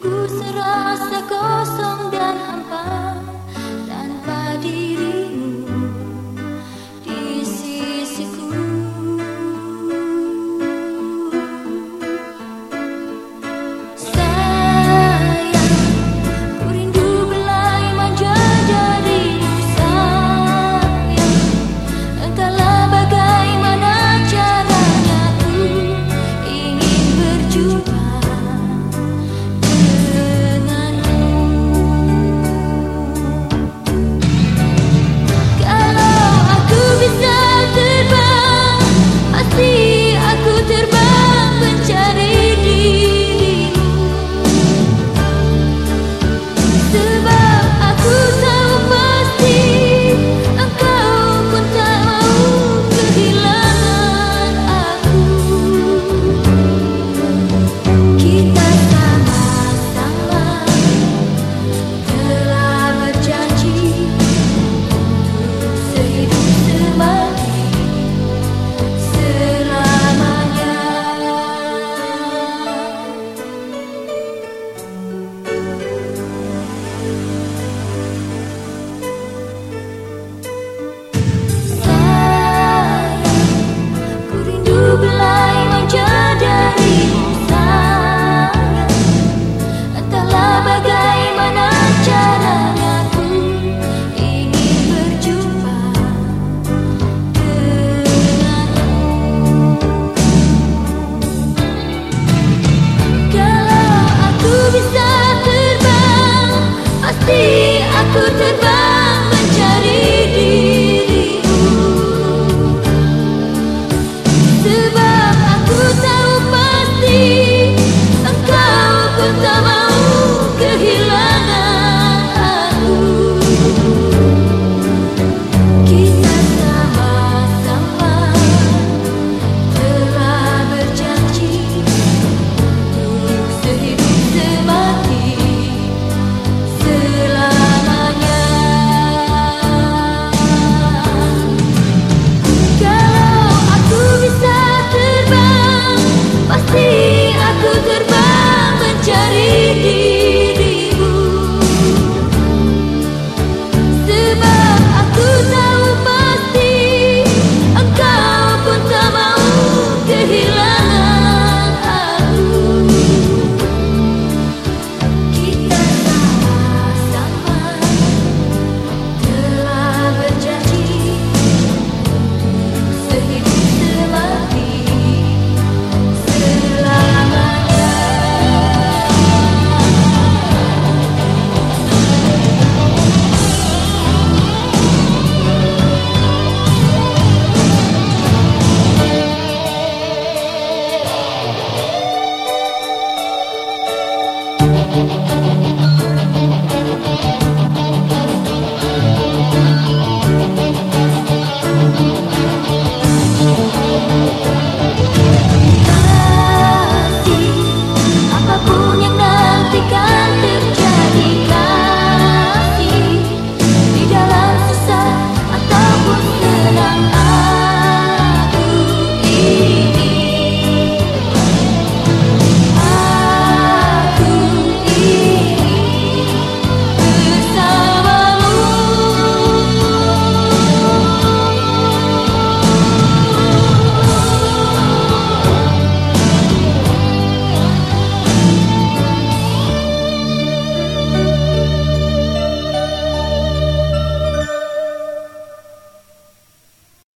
Hidupku serasa kosong dan Tapi aku terbang